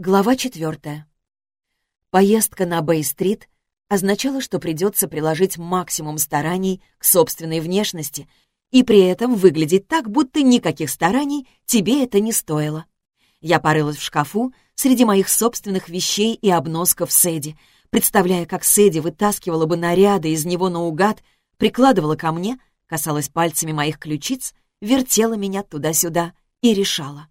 Глава четвертая. Поездка на Бэй-стрит означала, что придется приложить максимум стараний к собственной внешности и при этом выглядеть так, будто никаких стараний тебе это не стоило. Я порылась в шкафу среди моих собственных вещей и обносков Сэдди, представляя, как Сэдди вытаскивала бы наряды из него наугад, прикладывала ко мне, касалась пальцами моих ключиц, вертела меня туда-сюда и решала.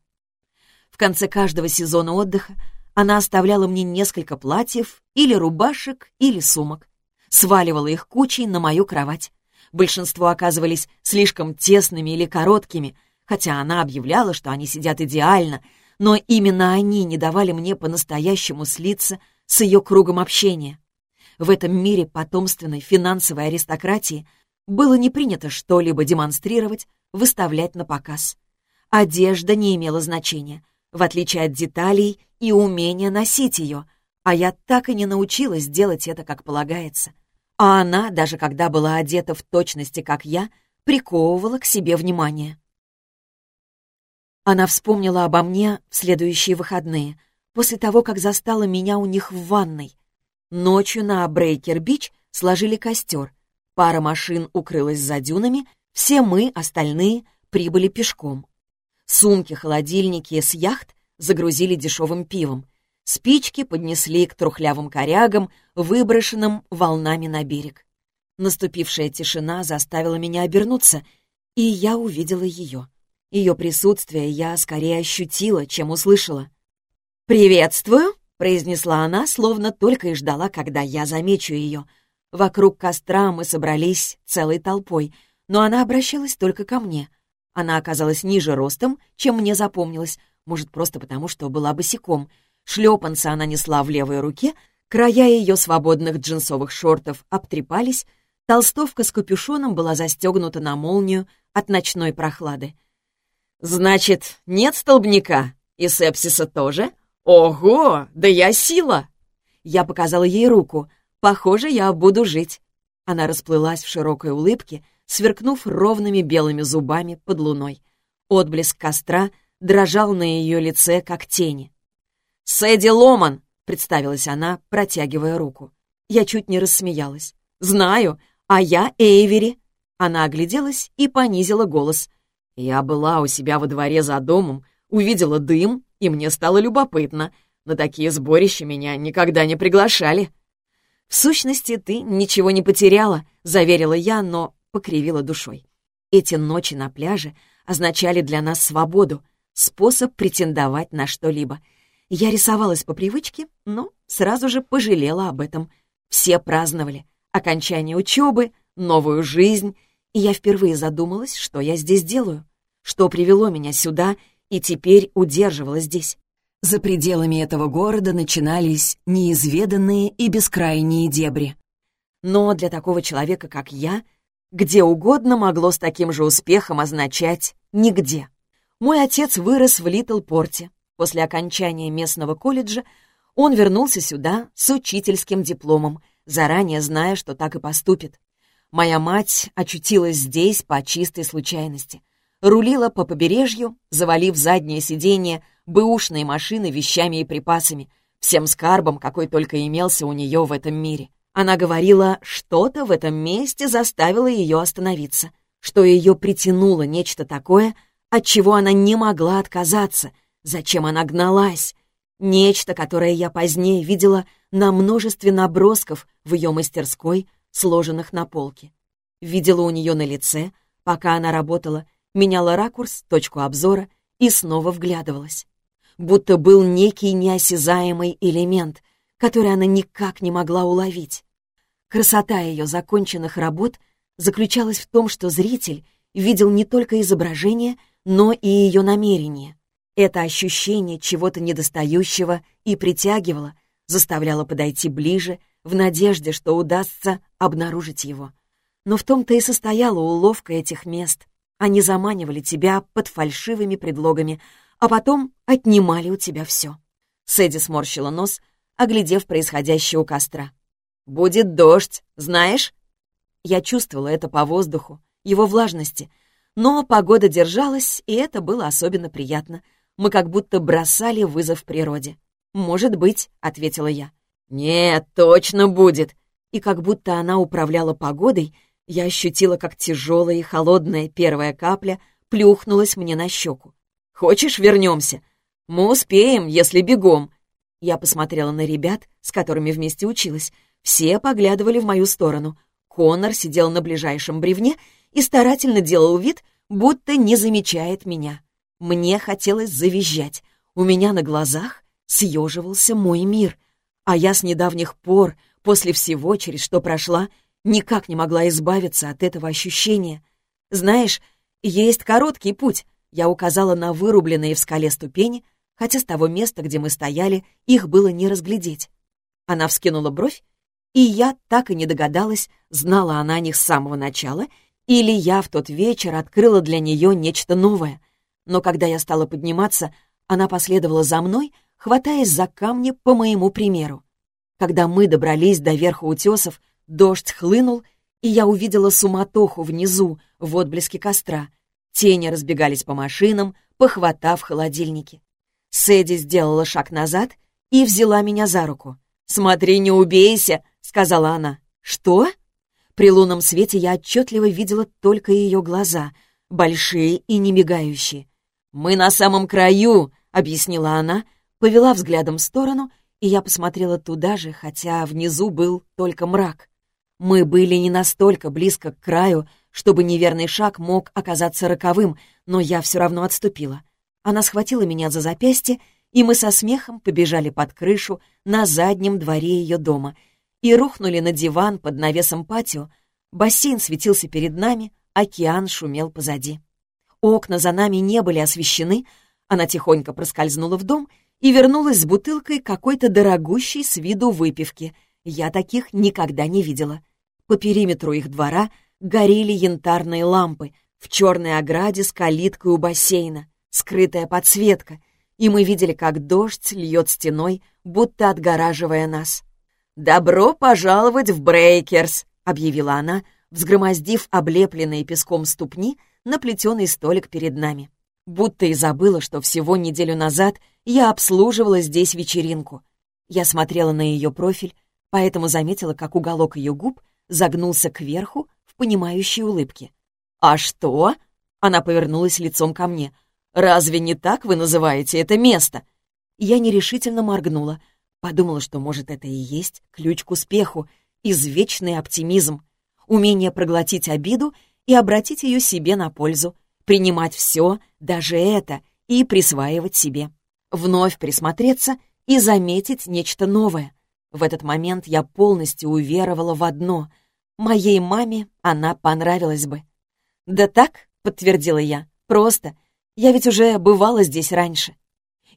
В конце каждого сезона отдыха она оставляла мне несколько платьев или рубашек, или сумок. Сваливала их кучей на мою кровать. Большинство оказывались слишком тесными или короткими, хотя она объявляла, что они сидят идеально, но именно они не давали мне по-настоящему слиться с ее кругом общения. В этом мире потомственной финансовой аристократии было не принято что-либо демонстрировать, выставлять на показ. Одежда не имела значения — в отличие от деталей и умения носить ее, а я так и не научилась делать это, как полагается. А она, даже когда была одета в точности, как я, приковывала к себе внимание. Она вспомнила обо мне в следующие выходные, после того, как застала меня у них в ванной. Ночью на Брейкер-Бич сложили костер, пара машин укрылась за дюнами, все мы, остальные, прибыли пешком. Сумки, холодильники с яхт загрузили дешевым пивом. Спички поднесли к трухлявым корягам, выброшенным волнами на берег. Наступившая тишина заставила меня обернуться, и я увидела ее. Ее присутствие я скорее ощутила, чем услышала. «Приветствую!» — произнесла она, словно только и ждала, когда я замечу ее. Вокруг костра мы собрались целой толпой, но она обращалась только ко мне — она оказалась ниже ростом, чем мне запомнилось, может, просто потому, что была босиком. Шлепанцы она несла в левой руке, края ее свободных джинсовых шортов обтрепались, толстовка с капюшоном была застегнута на молнию от ночной прохлады. «Значит, нет столбняка? И сепсиса тоже? Ого, да я сила!» Я показала ей руку. «Похоже, я буду жить». Она расплылась в широкой улыбке, сверкнув ровными белыми зубами под луной. Отблеск костра дрожал на ее лице, как тени. «Сэдди Ломан!» — представилась она, протягивая руку. Я чуть не рассмеялась. «Знаю, а я Эйвери!» Она огляделась и понизила голос. «Я была у себя во дворе за домом, увидела дым, и мне стало любопытно. На такие сборища меня никогда не приглашали». «В сущности, ты ничего не потеряла», — заверила я, но покривила душой. Эти ночи на пляже означали для нас свободу, способ претендовать на что-либо. Я рисовалась по привычке, но сразу же пожалела об этом. Все праздновали окончание учебы, новую жизнь, и я впервые задумалась, что я здесь делаю, что привело меня сюда и теперь удерживала здесь. За пределами этого города начинались неизведанные и бескрайние дебри. Но для такого человека, как я, где угодно могло с таким же успехом означать «нигде». Мой отец вырос в Литл-Порте. После окончания местного колледжа он вернулся сюда с учительским дипломом, заранее зная, что так и поступит. Моя мать очутилась здесь по чистой случайности. Рулила по побережью, завалив заднее сиденье бэушной машины вещами и припасами, всем скарбом, какой только имелся у нее в этом мире. Она говорила, что-то в этом месте заставило ее остановиться, что ее притянуло нечто такое, от чего она не могла отказаться, зачем она гналась. Нечто, которое я позднее видела на множестве набросков в ее мастерской, сложенных на полке. Видела у нее на лице, пока она работала, меняла ракурс, точку обзора и снова вглядывалась. Будто был некий неосязаемый элемент, который она никак не могла уловить. Красота ее законченных работ заключалась в том, что зритель видел не только изображение, но и ее намерение. Это ощущение чего-то недостающего и притягивало, заставляло подойти ближе, в надежде, что удастся обнаружить его. Но в том-то и состояла уловка этих мест. Они заманивали тебя под фальшивыми предлогами, а потом отнимали у тебя все. Сэдди сморщила нос, оглядев происходящее у костра. «Будет дождь, знаешь?» Я чувствовала это по воздуху, его влажности. Но погода держалась, и это было особенно приятно. Мы как будто бросали вызов природе. «Может быть», — ответила я. «Нет, точно будет». И как будто она управляла погодой, я ощутила, как тяжелая и холодная первая капля плюхнулась мне на щеку. «Хочешь, вернемся? Мы успеем, если бегом». Я посмотрела на ребят, с которыми вместе училась. Все поглядывали в мою сторону. Конор сидел на ближайшем бревне и старательно делал вид, будто не замечает меня. Мне хотелось завизжать. У меня на глазах съеживался мой мир. А я с недавних пор, после всего, через что прошла, никак не могла избавиться от этого ощущения. Знаешь, есть короткий путь. Я указала на вырубленные в скале ступени, хотя с того места, где мы стояли, их было не разглядеть. Она вскинула бровь, и я так и не догадалась, знала она о них с самого начала, или я в тот вечер открыла для нее нечто новое. Но когда я стала подниматься, она последовала за мной, хватаясь за камни по моему примеру. Когда мы добрались до верха утесов, дождь хлынул, и я увидела суматоху внизу, в отблеске костра. Тени разбегались по машинам, похватав холодильники. Сэдди сделала шаг назад и взяла меня за руку. «Смотри, не убейся!» — сказала она. «Что?» При лунном свете я отчетливо видела только ее глаза, большие и не мигающие. «Мы на самом краю», — объяснила она, повела взглядом в сторону, и я посмотрела туда же, хотя внизу был только мрак. Мы были не настолько близко к краю, чтобы неверный шаг мог оказаться роковым, но я все равно отступила. Она схватила меня за запястье, и мы со смехом побежали под крышу на заднем дворе ее дома — и рухнули на диван под навесом патио. Бассейн светился перед нами, океан шумел позади. Окна за нами не были освещены, она тихонько проскользнула в дом и вернулась с бутылкой какой-то дорогущей с виду выпивки. Я таких никогда не видела. По периметру их двора горели янтарные лампы, в черной ограде с калиткой у бассейна, скрытая подсветка, и мы видели, как дождь льет стеной, будто отгораживая нас. «Добро пожаловать в Брейкерс!» — объявила она, взгромоздив облепленные песком ступни на плетеный столик перед нами. Будто и забыла, что всего неделю назад я обслуживала здесь вечеринку. Я смотрела на ее профиль, поэтому заметила, как уголок ее губ загнулся кверху в понимающей улыбке. «А что?» — она повернулась лицом ко мне. «Разве не так вы называете это место?» Я нерешительно моргнула — Подумала, что, может, это и есть ключ к успеху, извечный оптимизм, умение проглотить обиду и обратить ее себе на пользу, принимать все, даже это, и присваивать себе. Вновь присмотреться и заметить нечто новое. В этот момент я полностью уверовала в одно. Моей маме она понравилась бы. «Да так», — подтвердила я, — «просто. Я ведь уже бывала здесь раньше».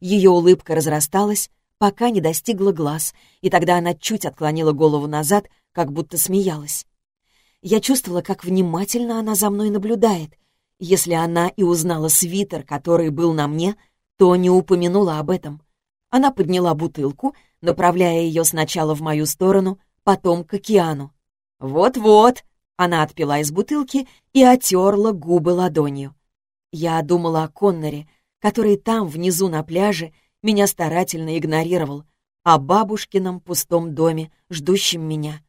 Ее улыбка разрасталась, пока не достигла глаз, и тогда она чуть отклонила голову назад, как будто смеялась. Я чувствовала, как внимательно она за мной наблюдает. Если она и узнала свитер, который был на мне, то не упомянула об этом. Она подняла бутылку, направляя ее сначала в мою сторону, потом к океану. «Вот-вот!» — она отпила из бутылки и отерла губы ладонью. Я думала о Конноре, который там, внизу на пляже, меня старательно игнорировал, о бабушкином пустом доме, ждущем меня.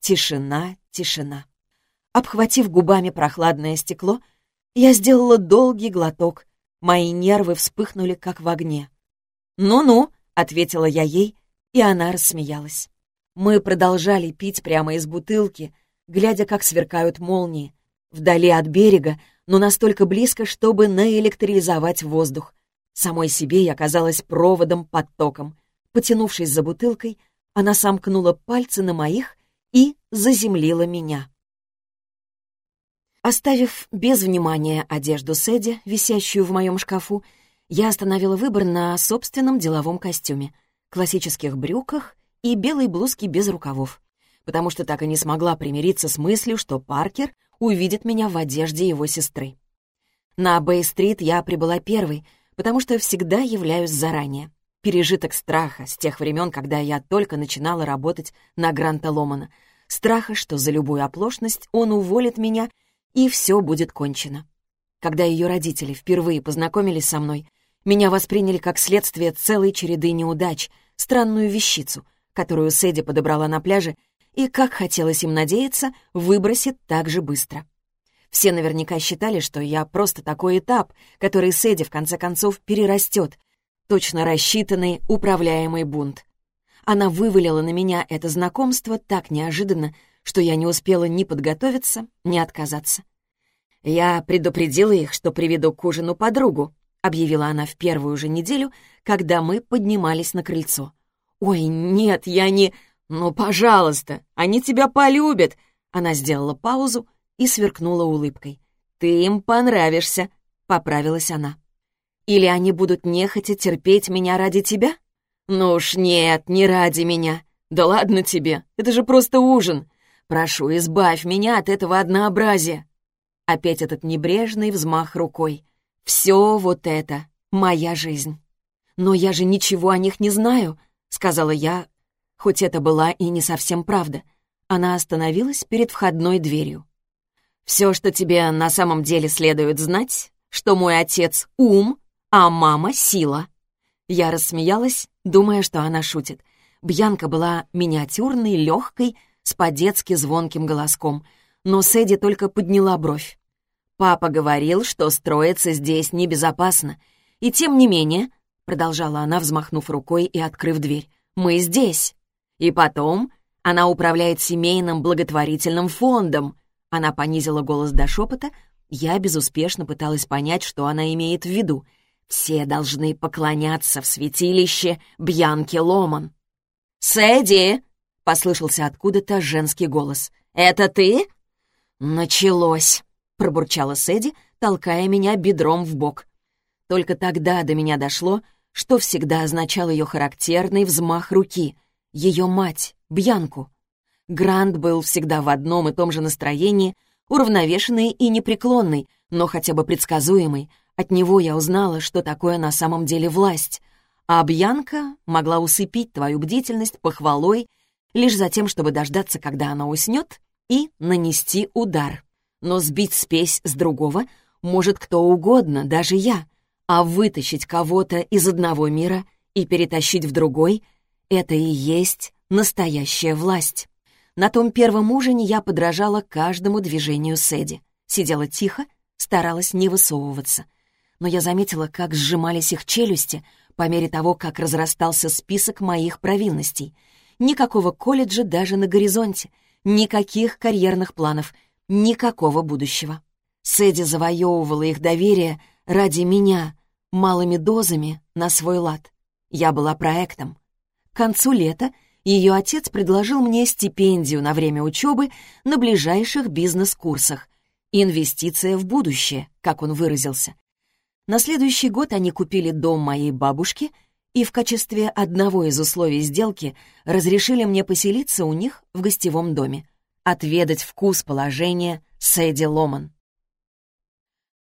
Тишина, тишина. Обхватив губами прохладное стекло, я сделала долгий глоток. Мои нервы вспыхнули, как в огне. «Ну-ну», — ответила я ей, и она рассмеялась. Мы продолжали пить прямо из бутылки, глядя, как сверкают молнии. Вдали от берега, но настолько близко, чтобы наэлектризовать воздух. Самой себе я казалась проводом под током. Потянувшись за бутылкой, она сомкнула пальцы на моих и заземлила меня. Оставив без внимания одежду Сэдди, висящую в моем шкафу, я остановила выбор на собственном деловом костюме, классических брюках и белой блузке без рукавов, потому что так и не смогла примириться с мыслью, что Паркер увидит меня в одежде его сестры. На Бэй-стрит я прибыла первой — потому что всегда являюсь заранее. Пережиток страха с тех времен, когда я только начинала работать на Гранта Ломана. Страха, что за любую оплошность он уволит меня, и все будет кончено. Когда ее родители впервые познакомились со мной, меня восприняли как следствие целой череды неудач, странную вещицу, которую Сэдди подобрала на пляже и, как хотелось им надеяться, выбросит так же быстро. Все наверняка считали, что я просто такой этап, который Сэдди в конце концов перерастет, точно рассчитанный, управляемый бунт. Она вывалила на меня это знакомство так неожиданно, что я не успела ни подготовиться, ни отказаться. «Я предупредила их, что приведу к ужину подругу», — объявила она в первую же неделю, когда мы поднимались на крыльцо. «Ой, нет, я не...» «Ну, пожалуйста, они тебя полюбят!» Она сделала паузу и сверкнула улыбкой. «Ты им понравишься», — поправилась она. «Или они будут нехотя терпеть меня ради тебя?» «Ну уж нет, не ради меня. Да ладно тебе, это же просто ужин. Прошу, избавь меня от этого однообразия». Опять этот небрежный взмах рукой. «Все вот это — моя жизнь». «Но я же ничего о них не знаю», — сказала я, хоть это была и не совсем правда. Она остановилась перед входной дверью. «Все, что тебе на самом деле следует знать, что мой отец — ум, а мама — сила». Я рассмеялась, думая, что она шутит. Бьянка была миниатюрной, легкой, с по-детски звонким голоском, но Сэдди только подняла бровь. «Папа говорил, что строиться здесь небезопасно, и тем не менее», — продолжала она, взмахнув рукой и открыв дверь, — «мы здесь». И потом она управляет семейным благотворительным фондом. Она понизила голос до шепота. Я безуспешно пыталась понять, что она имеет в виду. Все должны поклоняться в святилище Бьянки Ломан. «Сэдди!» — послышался откуда-то женский голос. «Это ты?» «Началось!» — пробурчала Сэдди, толкая меня бедром в бок. Только тогда до меня дошло, что всегда означал ее характерный взмах руки — ее мать, Бьянку. Грант был всегда в одном и том же настроении, уравновешенный и непреклонный, но хотя бы предсказуемый. От него я узнала, что такое на самом деле власть. А Бьянка могла усыпить твою бдительность похвалой лишь за тем, чтобы дождаться, когда она уснет, и нанести удар. Но сбить спесь с другого может кто угодно, даже я. А вытащить кого-то из одного мира и перетащить в другой — это и есть настоящая власть. На том первом ужине я подражала каждому движению Сэдди. Сидела тихо, старалась не высовываться. Но я заметила, как сжимались их челюсти по мере того, как разрастался список моих провинностей. Никакого колледжа даже на горизонте, никаких карьерных планов, никакого будущего. Сэдди завоевывала их доверие ради меня, малыми дозами на свой лад. Я была проектом, к концу лета ее отец предложил мне стипендию на время учебы на ближайших бизнес-курсах. Инвестиция в будущее, как он выразился. На следующий год они купили дом моей бабушки и в качестве одного из условий сделки разрешили мне поселиться у них в гостевом доме, отведать вкус положения Сэдди Ломан.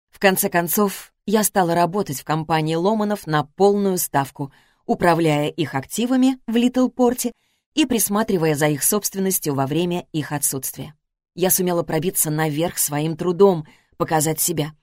В конце концов, я стала работать в компании Ломанов на полную ставку — управляя их активами в Литлпорте и присматривая за их собственностью во время их отсутствия. Я сумела пробиться наверх своим трудом, показать себя.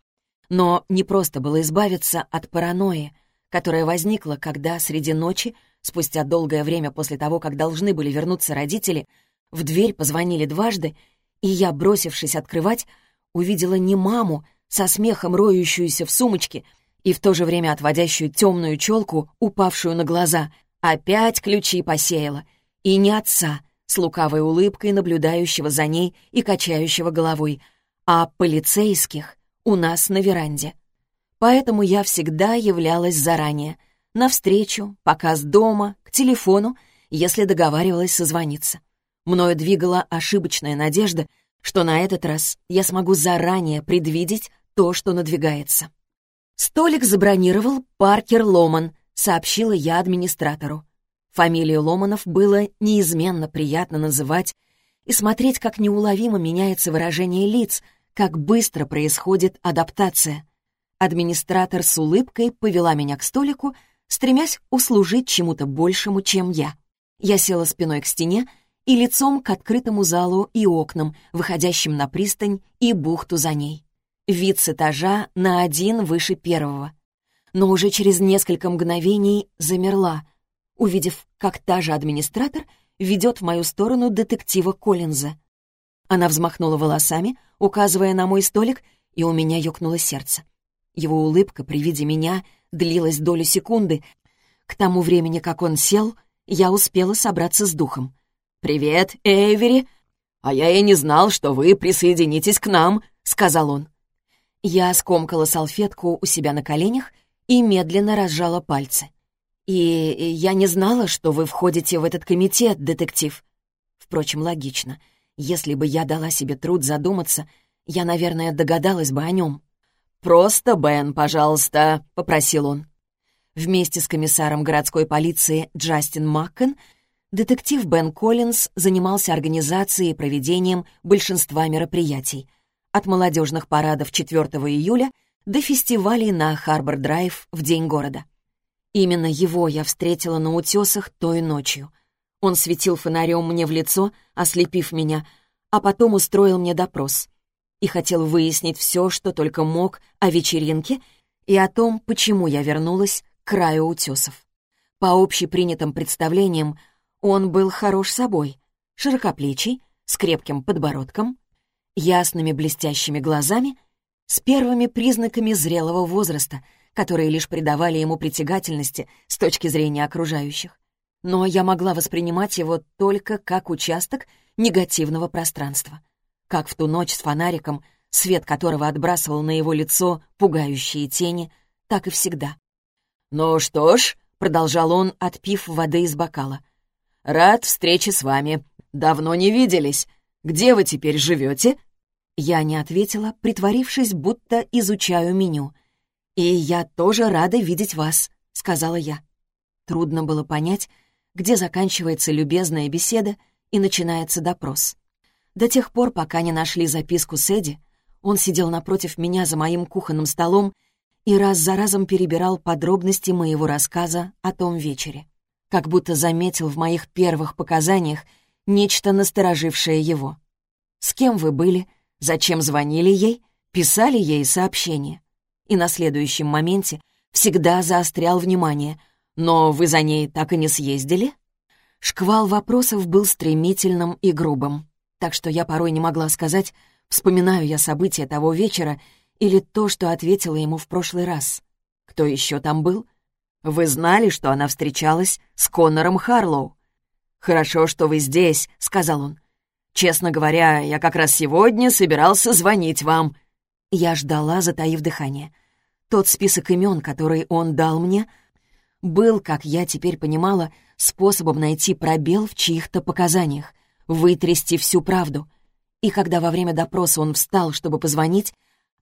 Но не просто было избавиться от паранойи, которая возникла, когда среди ночи, спустя долгое время после того, как должны были вернуться родители, в дверь позвонили дважды, и я, бросившись открывать, увидела не маму, со смехом роющуюся в сумочке, и в то же время отводящую темную челку, упавшую на глаза, опять ключи посеяла. И не отца, с лукавой улыбкой наблюдающего за ней и качающего головой, а полицейских у нас на веранде. Поэтому я всегда являлась заранее, навстречу, показ дома, к телефону, если договаривалась созвониться. Мною двигала ошибочная надежда, что на этот раз я смогу заранее предвидеть то, что надвигается. «Столик забронировал Паркер Ломан», — сообщила я администратору. Фамилию Ломанов было неизменно приятно называть и смотреть, как неуловимо меняется выражение лиц, как быстро происходит адаптация. Администратор с улыбкой повела меня к столику, стремясь услужить чему-то большему, чем я. Я села спиной к стене и лицом к открытому залу и окнам, выходящим на пристань и бухту за ней. Вид с этажа на один выше первого. Но уже через несколько мгновений замерла. Увидев, как та же администратор ведет в мою сторону детектива Коллинза. Она взмахнула волосами, указывая на мой столик, и у меня ёкнуло сердце. Его улыбка при виде меня длилась долю секунды. К тому времени, как он сел, я успела собраться с духом. «Привет, Эйвери! А я и не знал, что вы присоединитесь к нам», — сказал он. Я скомкала салфетку у себя на коленях и медленно разжала пальцы. «И я не знала, что вы входите в этот комитет, детектив». Впрочем, логично. Если бы я дала себе труд задуматься, я, наверное, догадалась бы о нем. «Просто Бен, пожалуйста», — попросил он. Вместе с комиссаром городской полиции Джастин Маккен детектив Бен Коллинз занимался организацией и проведением большинства мероприятий, от молодежных парадов 4 июля до фестивалей на Харбор-драйв в День города. Именно его я встретила на утесах той ночью. Он светил фонарем мне в лицо, ослепив меня, а потом устроил мне допрос и хотел выяснить все, что только мог о вечеринке и о том, почему я вернулась к краю утесов. По общепринятым представлениям, он был хорош собой, широкоплечий, с крепким подбородком, ясными блестящими глазами, с первыми признаками зрелого возраста, которые лишь придавали ему притягательности с точки зрения окружающих. Но я могла воспринимать его только как участок негативного пространства — как в ту ночь с фонариком, свет которого отбрасывал на его лицо пугающие тени, так и всегда. «Ну что ж», — продолжал он, отпив воды из бокала, — «рад встрече с вами. Давно не виделись. Где вы теперь живете?» Я не ответила, притворившись, будто изучаю меню. «И я тоже рада видеть вас», — сказала я. Трудно было понять, где заканчивается любезная беседа и начинается допрос. До тех пор, пока не нашли записку с Эдди, он сидел напротив меня за моим кухонным столом и раз за разом перебирал подробности моего рассказа о том вечере. Как будто заметил в моих первых показаниях нечто насторожившее его. С кем вы были? Зачем звонили ей? Писали ей сообщение? И на следующем моменте всегда заострял внимание. Но вы за ней так и не съездили? Шквал вопросов был стремительным и грубым так что я порой не могла сказать, вспоминаю я события того вечера или то, что ответила ему в прошлый раз. Кто еще там был? Вы знали, что она встречалась с Коннором Харлоу? «Хорошо, что вы здесь», — сказал он. «Честно говоря, я как раз сегодня собирался звонить вам». Я ждала, затаив дыхание. Тот список имен, который он дал мне, был, как я теперь понимала, способом найти пробел в чьих-то показаниях — вытрясти всю правду. И когда во время допроса он встал, чтобы позвонить,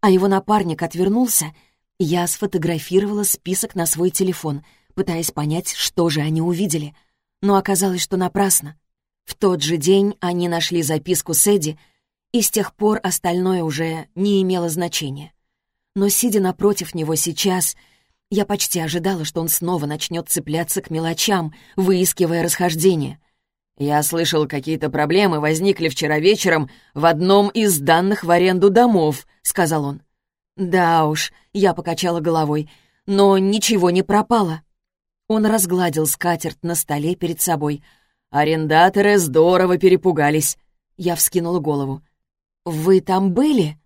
а его напарник отвернулся, я сфотографировала список на свой телефон, пытаясь понять, что же они увидели. Но оказалось, что напрасно. В тот же день они нашли записку с Эдди, и с тех пор остальное уже не имело значения. Но, сидя напротив него сейчас, я почти ожидала, что он снова начнет цепляться к мелочам, выискивая расхождение. «Я слышал, какие-то проблемы возникли вчера вечером в одном из данных в аренду домов», — сказал он. «Да уж», — я покачала головой, — «но ничего не пропало». Он разгладил скатерть на столе перед собой. «Арендаторы здорово перепугались». Я вскинула голову. «Вы там были?»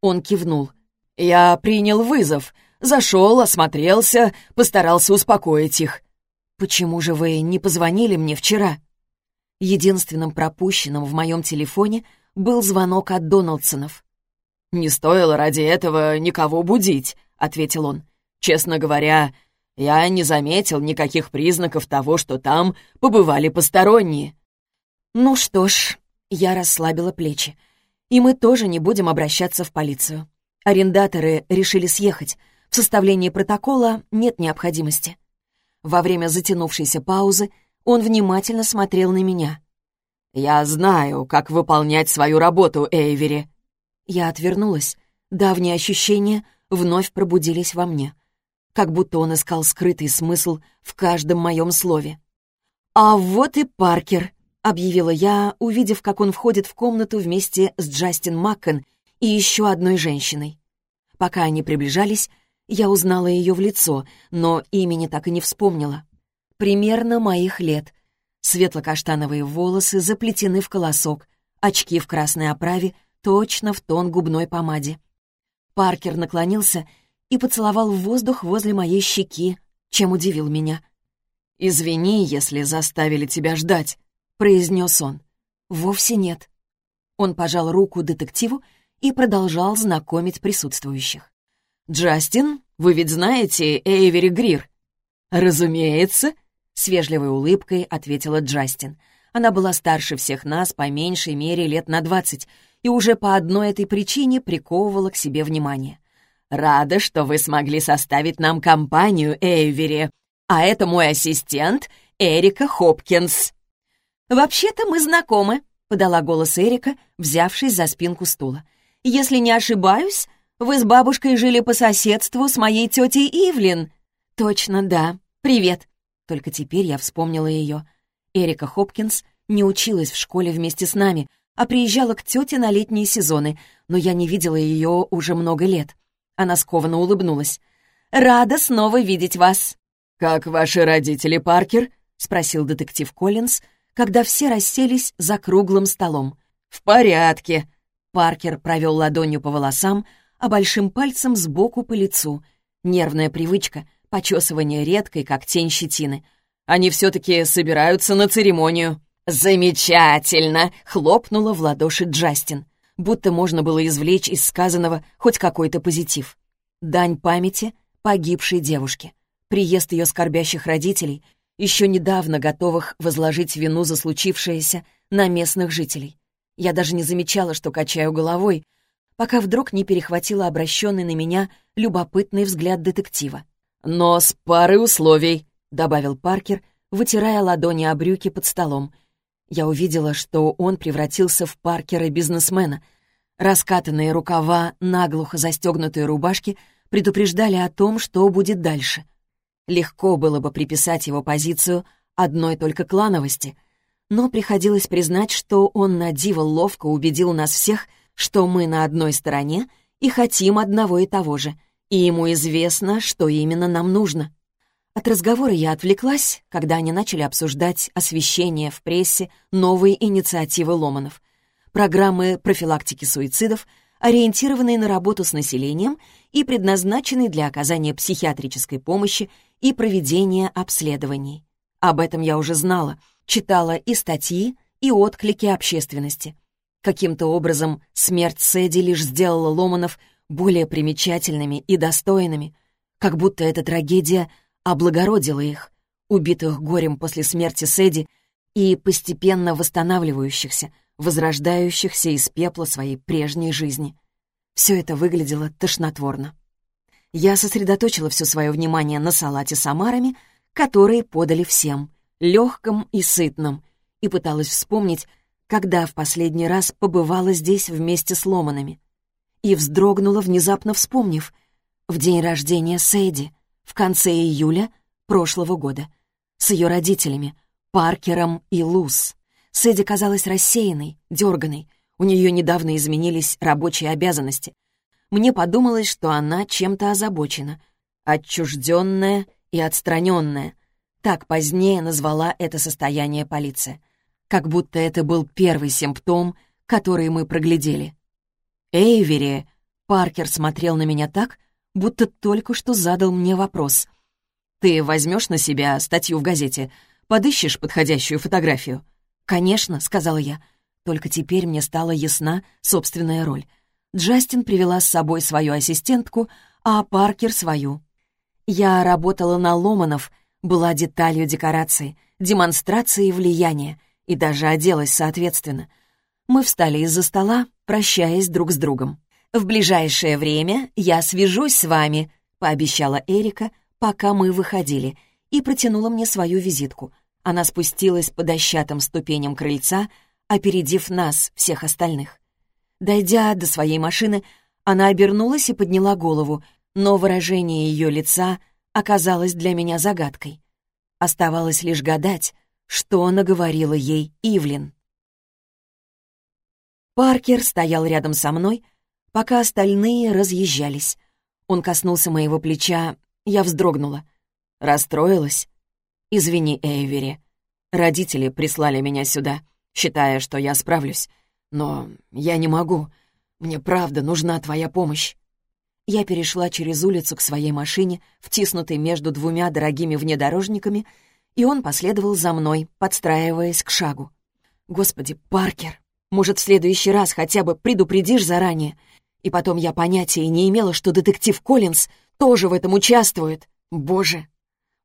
Он кивнул. «Я принял вызов. Зашел, осмотрелся, постарался успокоить их». «Почему же вы не позвонили мне вчера?» Единственным пропущенным в моем телефоне был звонок от Дональдсонов. «Не стоило ради этого никого будить», — ответил он. «Честно говоря, я не заметил никаких признаков того, что там побывали посторонние». «Ну что ж», — я расслабила плечи. «И мы тоже не будем обращаться в полицию. Арендаторы решили съехать. В составлении протокола нет необходимости». Во время затянувшейся паузы он внимательно смотрел на меня. «Я знаю, как выполнять свою работу, Эйвери». Я отвернулась. Давние ощущения вновь пробудились во мне. Как будто он искал скрытый смысл в каждом моем слове. «А вот и Паркер», — объявила я, увидев, как он входит в комнату вместе с Джастин Маккен и еще одной женщиной. Пока они приближались, я узнала ее в лицо, но имени так и не вспомнила. примерно моих лет. Светло-каштановые волосы заплетены в колосок, очки в красной оправе, точно в тон губной помаде. Паркер наклонился и поцеловал в воздух возле моей щеки, чем удивил меня. «Извини, если заставили тебя ждать», — произнес он. «Вовсе нет». Он пожал руку детективу и продолжал знакомить присутствующих. «Джастин, вы ведь знаете Эйвери Грир?» «Разумеется», — с вежливой улыбкой ответила Джастин. Она была старше всех нас по меньшей мере лет на двадцать и уже по одной этой причине приковывала к себе внимание. «Рада, что вы смогли составить нам компанию, Эйвери. А это мой ассистент Эрика Хопкинс». «Вообще-то мы знакомы», — подала голос Эрика, взявшись за спинку стула. «Если не ошибаюсь, вы с бабушкой жили по соседству с моей тетей Ивлин». «Точно, да. Привет». Только теперь я вспомнила ее. Эрика Хопкинс не училась в школе вместе с нами, а приезжала к тете на летние сезоны, но я не видела ее уже много лет. Она скованно улыбнулась. «Рада снова видеть вас». «Как ваши родители, Паркер?» — спросил детектив Коллинз, когда все расселись за круглым столом. «В порядке». Паркер провел ладонью по волосам, а большим пальцем сбоку по лицу. Нервная привычка, почесывание редкой, как тень щетины. Они все-таки собираются на церемонию. «Замечательно!» — хлопнула в ладоши Джастин будто можно было извлечь из сказанного хоть какой-то позитив. Дань памяти погибшей девушки, приезд ее скорбящих родителей, еще недавно готовых возложить вину за случившееся на местных жителей. Я даже не замечала, что качаю головой, пока вдруг не перехватила обращенный на меня любопытный взгляд детектива. «Но с парой условий», — добавил Паркер, вытирая ладони о брюки под столом — я увидела, что он превратился в Паркера-бизнесмена. Раскатанные рукава, наглухо застегнутые рубашки предупреждали о том, что будет дальше. Легко было бы приписать его позицию одной только клановости, но приходилось признать, что он на диво ловко убедил нас всех, что мы на одной стороне и хотим одного и того же, и ему известно, что именно нам нужно. От разговора я отвлеклась, когда они начали обсуждать освещение в прессе новой инициативы Ломанов, программы профилактики суицидов, ориентированные на работу с населением и предназначенные для оказания психиатрической помощи и проведения обследований. Об этом я уже знала, читала и статьи, и отклики общественности. Каким-то образом смерть Сэдди лишь сделала Ломанов более примечательными и достойными, как будто эта трагедия облагородила их, убитых горем после смерти Сэдди и постепенно восстанавливающихся, возрождающихся из пепла своей прежней жизни. Все это выглядело тошнотворно. Я сосредоточила все свое внимание на салате с омарами, которые подали всем, легком и сытном, и пыталась вспомнить, когда в последний раз побывала здесь вместе с Ломанами. И вздрогнула, внезапно вспомнив, в день рождения Сэйди — в конце июля прошлого года с ее родителями, Паркером и Луз. Сэдди казалась рассеянной, дерганой. У нее недавно изменились рабочие обязанности. Мне подумалось, что она чем-то озабочена. Отчужденная и отстраненная. Так позднее назвала это состояние полиция. Как будто это был первый симптом, который мы проглядели. «Эйвери!» Паркер смотрел на меня так, будто только что задал мне вопрос. «Ты возьмешь на себя статью в газете? Подыщешь подходящую фотографию?» «Конечно», — сказала я. Только теперь мне стала ясна собственная роль. Джастин привела с собой свою ассистентку, а Паркер — свою. Я работала на Ломанов, была деталью декорации, демонстрации влияния и даже оделась соответственно. Мы встали из-за стола, прощаясь друг с другом. «В ближайшее время я свяжусь с вами», — пообещала Эрика, пока мы выходили, и протянула мне свою визитку. Она спустилась по дощатым ступеням крыльца, опередив нас, всех остальных. Дойдя до своей машины, она обернулась и подняла голову, но выражение ее лица оказалось для меня загадкой. Оставалось лишь гадать, что наговорила ей Ивлин. Паркер стоял рядом со мной, пока остальные разъезжались. Он коснулся моего плеча, я вздрогнула. Расстроилась? «Извини, Эйвери. Родители прислали меня сюда, считая, что я справлюсь. Но я не могу. Мне правда нужна твоя помощь». Я перешла через улицу к своей машине, втиснутой между двумя дорогими внедорожниками, и он последовал за мной, подстраиваясь к шагу. «Господи, Паркер, может, в следующий раз хотя бы предупредишь заранее? И потом я понятия не имела, что детектив Коллинз тоже в этом участвует. Боже!»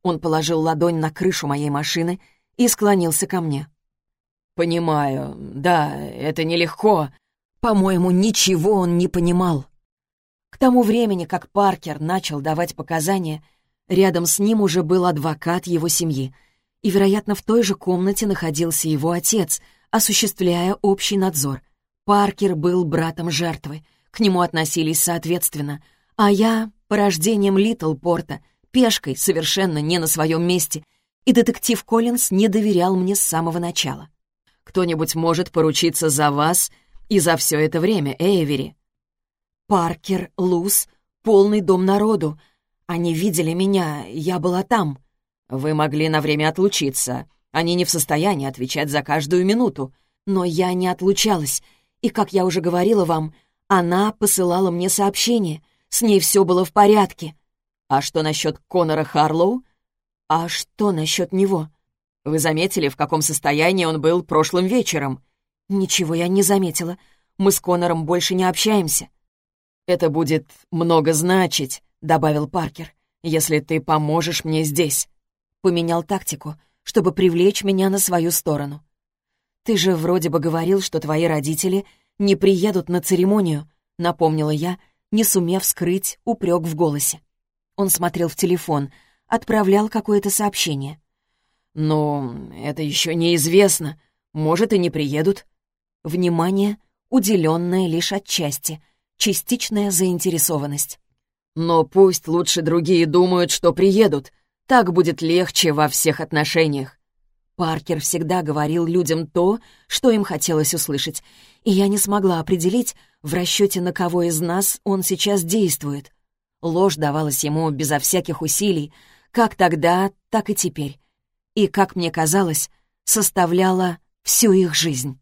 Он положил ладонь на крышу моей машины и склонился ко мне. «Понимаю, да, это нелегко». По-моему, ничего он не понимал. К тому времени, как Паркер начал давать показания, рядом с ним уже был адвокат его семьи, и, вероятно, в той же комнате находился его отец, осуществляя общий надзор. Паркер был братом жертвы, к нему относились соответственно, а я — порождением Литлпорта, пешкой, совершенно не на своем месте, и детектив Коллинз не доверял мне с самого начала. «Кто-нибудь может поручиться за вас и за все это время, Эйвери?» «Паркер, Луз, полный дом народу. Они видели меня, я была там». «Вы могли на время отлучиться. Они не в состоянии отвечать за каждую минуту». «Но я не отлучалась, и, как я уже говорила вам, она посылала мне сообщение. С ней все было в порядке». «А что насчет Конора Харлоу?» «А что насчет него?» «Вы заметили, в каком состоянии он был прошлым вечером?» «Ничего я не заметила. Мы с Конором больше не общаемся». «Это будет много значить», — добавил Паркер, «если ты поможешь мне здесь». Поменял тактику, чтобы привлечь меня на свою сторону. «Ты же вроде бы говорил, что твои родители не приедут на церемонию», — напомнила я, не сумев скрыть упрек в голосе. Он смотрел в телефон, отправлял какое-то сообщение. «Ну, это еще неизвестно. Может, и не приедут». Внимание, уделенное лишь отчасти, частичная заинтересованность. «Но пусть лучше другие думают, что приедут. Так будет легче во всех отношениях». Паркер всегда говорил людям то, что им хотелось услышать, и я не смогла определить, в расчете на кого из нас он сейчас действует. Ложь давалась ему безо всяких усилий, как тогда, так и теперь. И, как мне казалось, составляла всю их жизнь.